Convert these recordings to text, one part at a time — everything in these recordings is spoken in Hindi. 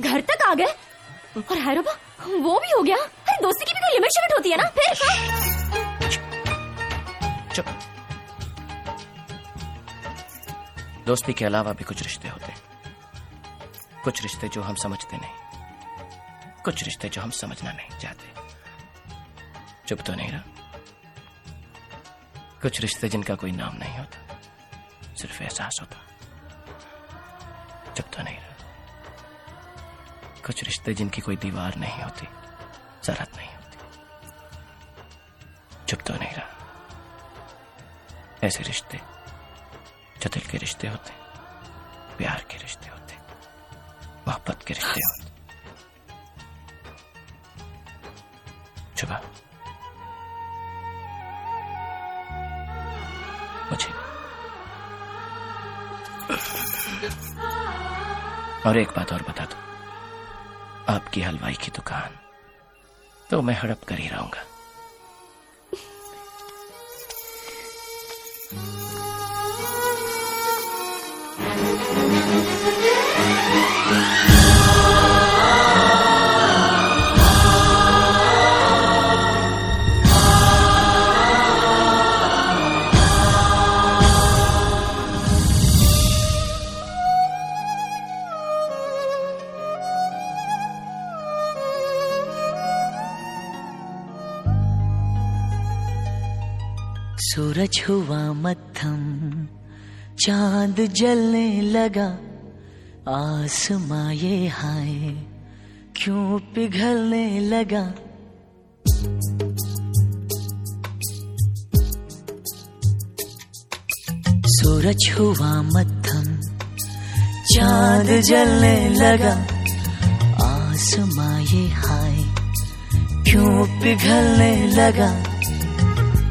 घर तक आ गए? और हैरोबा वो भी हो गया। अरे दोस्ती की भी कोई लिमिट शिमिट होती है ना? फिर हाँ? चुप। दोस्ती के अलावा भी कुछ रिश्ते होते हैं। कुछ रिश्ते जो हम समझते नहीं। कुछ रिश्ते जो हम समझना नहीं चाहते। चुप तो नहीं रहा। कुछ रिश्ते जिनका कोई नाम नहीं होता, सिर्फ़ एहसास होता। चुप तो नहीं कुछ रिश्ते जिनकी कोई दीवार नहीं होती, ज़रूरत नहीं होती। चुप तो नहीं रहा। ऐसे रिश्ते, जो दिल के रिश्ते होते, प्यार के रिश्ते होते, मोहब्बत के रिश्ते होते। चुपा मुझे। और एक बात और बता दो। आपकी हलवाई की दुकान। तो मैं हड़प कर ही रहूँगा। सूरज हुआ मत्थम चाँद जलने लगा, आसमां ये हाय, क्यों पिघलने लगा? सूरज हुआ मत्थम चाँद जलने लगा, आसमां ये हाय, क्यों पिघलने लगा?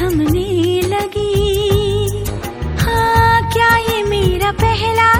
थमने लगी। हाँ क्या ये मेरा पहला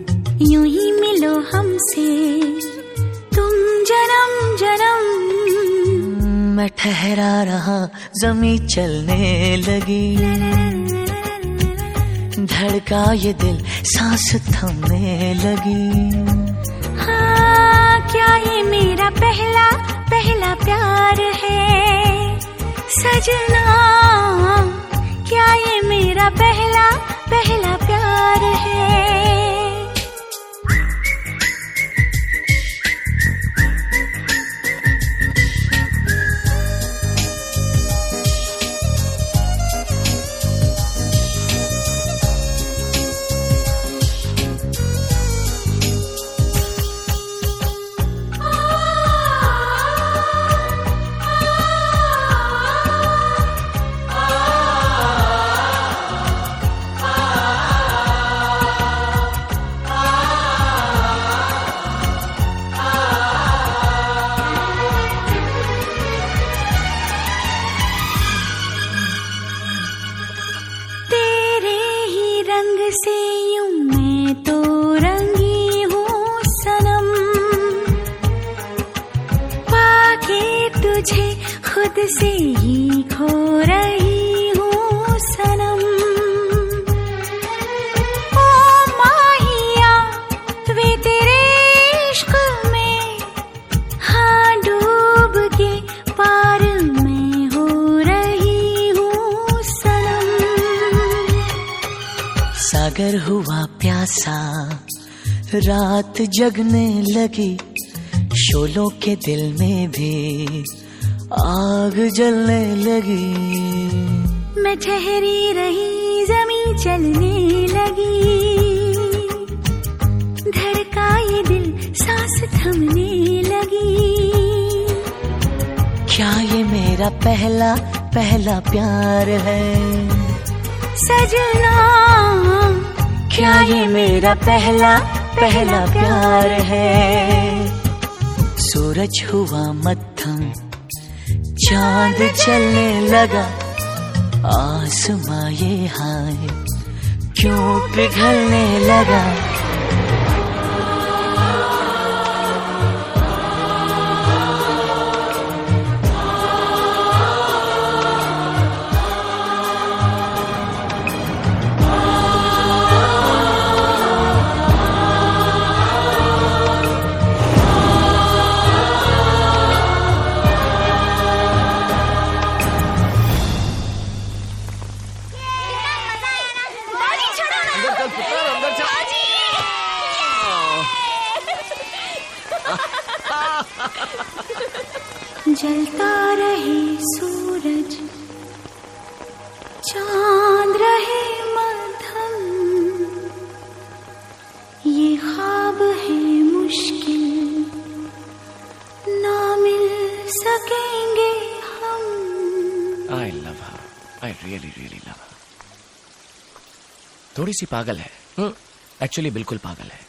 यूँ ही मिलो हमसे। तुम जन्म जन्म। मैं ठहरा रहा जमी चलने लगी। धड़का ये दिल सांस थमने लगी। हाँ क्या ये मेरा पहला पहला प्यार है? सजना क्या ये मेरा पहला पहला प्यार है? खुद से ही खो रही हूँ सनम ओ माहिया वे तेरे इश्क में हाँ डूब के पार में हो रही हूँ सनम सागर हुआ प्यासा रात जगने लगी शोलों के दिल में भी आग जलने लगी। मैं ठहरी रही जमी चलने लगी। धड़का ये दिल सांस थमने लगी। क्या ये मेरा पहला पहला प्यार है? सजना क्या ये मेरा पहला पहला प्यार है? सूरज हुआ मत्थम चाँद चलने लगा आसमाए हाय क्यों पिघलने लगा? जलता रहे सूरज, चाँद रहे मध्यम। ये ख्वाब है मुश्किल, ना मिल सकेंगे हम। I love I really really love थोड़ी सी पागल है एक्चुअली बिल्कुल पागल है।